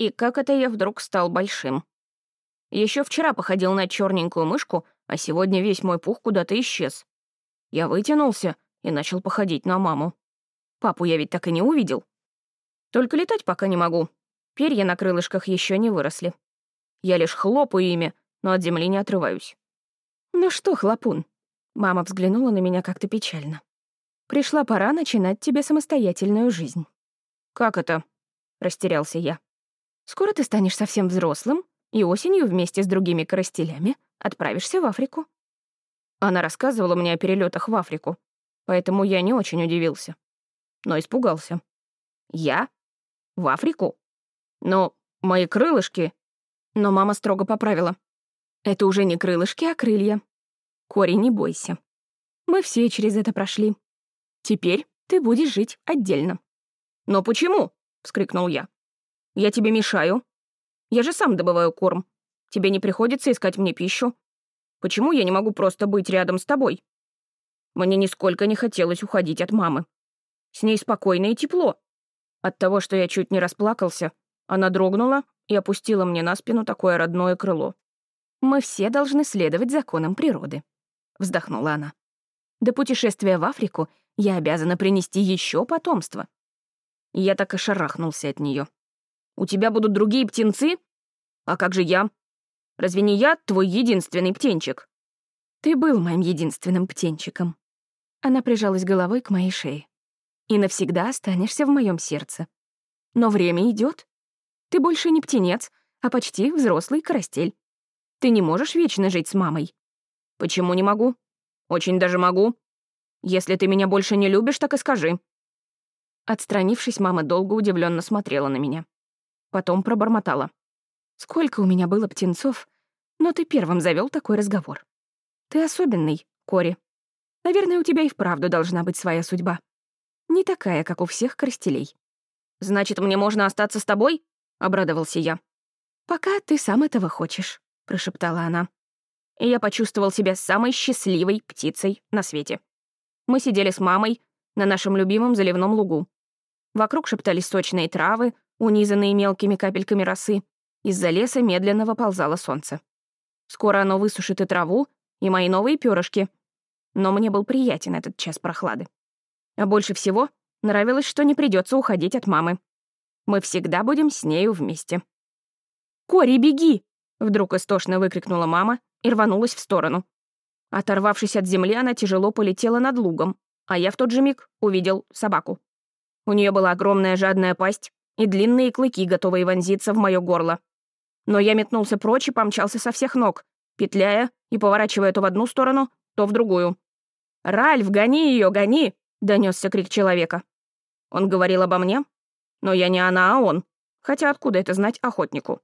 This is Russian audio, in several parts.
И как это я вдруг стал большим? Еще вчера походил на черненькую мышку, а сегодня весь мой пух куда-то исчез. Я вытянулся и начал походить на маму. Папу я ведь так и не увидел. Только летать пока не могу. Перья на крылышках еще не выросли. Я лишь хлопаю ими, но от земли не отрываюсь. «Ну что, хлопун?» Мама взглянула на меня как-то печально. «Пришла пора начинать тебе самостоятельную жизнь». «Как это?» — растерялся я. «Скоро ты станешь совсем взрослым, и осенью вместе с другими коростелями отправишься в Африку». Она рассказывала мне о перелетах в Африку, поэтому я не очень удивился. Но испугался. «Я? В Африку? Но мои крылышки...» Но мама строго поправила. «Это уже не крылышки, а крылья. Кори, не бойся. Мы все через это прошли. Теперь ты будешь жить отдельно». «Но почему?» — вскрикнул я. «Я тебе мешаю. Я же сам добываю корм. Тебе не приходится искать мне пищу. Почему я не могу просто быть рядом с тобой?» Мне нисколько не хотелось уходить от мамы. С ней спокойно и тепло. От того, что я чуть не расплакался, она дрогнула и опустила мне на спину такое родное крыло. «Мы все должны следовать законам природы», — вздохнула она. «До путешествия в Африку я обязана принести еще потомство». Я так и шарахнулся от нее. «У тебя будут другие птенцы? А как же я? Разве не я твой единственный птенчик?» «Ты был моим единственным птенчиком». Она прижалась головой к моей шее и навсегда останешься в моем сердце. Но время идет. Ты больше не птенец, а почти взрослый карастель. Ты не можешь вечно жить с мамой. Почему не могу? Очень даже могу. Если ты меня больше не любишь, так и скажи. Отстранившись, мама долго удивленно смотрела на меня. Потом пробормотала. Сколько у меня было птенцов, но ты первым завел такой разговор. Ты особенный, Кори. Наверное, у тебя и вправду должна быть своя судьба. Не такая, как у всех крастелей. «Значит, мне можно остаться с тобой?» — обрадовался я. «Пока ты сам этого хочешь», — прошептала она. И я почувствовал себя самой счастливой птицей на свете. Мы сидели с мамой на нашем любимом заливном лугу. Вокруг шептались сочные травы, унизанные мелкими капельками росы. Из-за леса медленно выползало солнце. Скоро оно высушит и траву, и мои новые перышки. Но мне был приятен этот час прохлады. А больше всего нравилось, что не придется уходить от мамы. Мы всегда будем с нею вместе. «Кори, беги!» — вдруг истошно выкрикнула мама и рванулась в сторону. Оторвавшись от земли, она тяжело полетела над лугом, а я в тот же миг увидел собаку. У нее была огромная жадная пасть и длинные клыки, готовые вонзиться в мое горло. Но я метнулся прочь и помчался со всех ног, петляя и поворачивая то в одну сторону, то в другую. «Ральф, гони ее, гони!» — донесся крик человека. Он говорил обо мне, но я не она, а он. Хотя откуда это знать охотнику?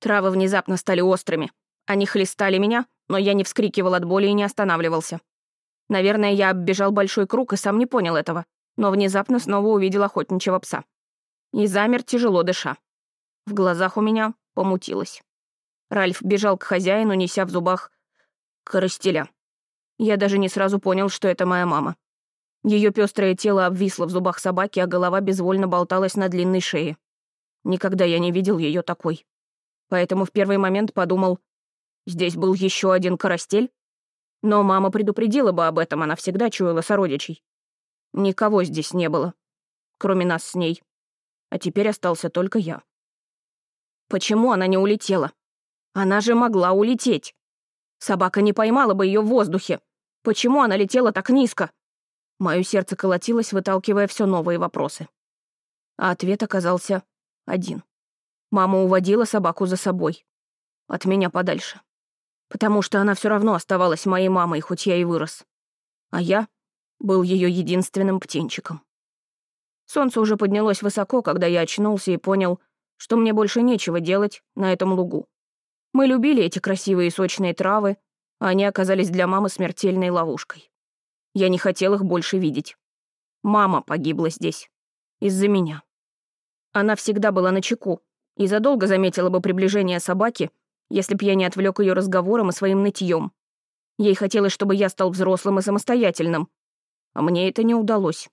Травы внезапно стали острыми. Они хлестали меня, но я не вскрикивал от боли и не останавливался. Наверное, я оббежал большой круг и сам не понял этого, но внезапно снова увидел охотничьего пса. И замер, тяжело дыша. В глазах у меня помутилось. Ральф бежал к хозяину, неся в зубах коростеля. Я даже не сразу понял, что это моя мама. Ее пестрое тело обвисло в зубах собаки, а голова безвольно болталась на длинной шее. Никогда я не видел ее такой. Поэтому в первый момент подумал, здесь был еще один карастель. Но мама предупредила бы об этом, она всегда чуяла сородичей. Никого здесь не было, кроме нас с ней. А теперь остался только я. Почему она не улетела? Она же могла улететь. Собака не поймала бы ее в воздухе. Почему она летела так низко? Мое сердце колотилось, выталкивая все новые вопросы. А ответ оказался один. Мама уводила собаку за собой. От меня подальше. Потому что она все равно оставалась моей мамой, хоть я и вырос. А я был ее единственным птенчиком. Солнце уже поднялось высоко, когда я очнулся и понял, что мне больше нечего делать на этом лугу. Мы любили эти красивые сочные травы, а они оказались для мамы смертельной ловушкой. Я не хотел их больше видеть. Мама погибла здесь. Из-за меня. Она всегда была на чеку и задолго заметила бы приближение собаки, если б я не отвлек ее разговором и своим нытьем. Ей хотелось, чтобы я стал взрослым и самостоятельным. А мне это не удалось.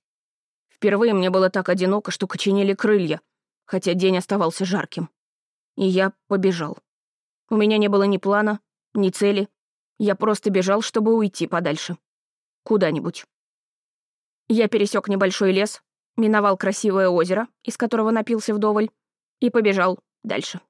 Впервые мне было так одиноко, что коченели крылья, хотя день оставался жарким. И я побежал. У меня не было ни плана, ни цели. Я просто бежал, чтобы уйти подальше. Куда-нибудь. Я пересек небольшой лес, миновал красивое озеро, из которого напился вдоволь, и побежал дальше.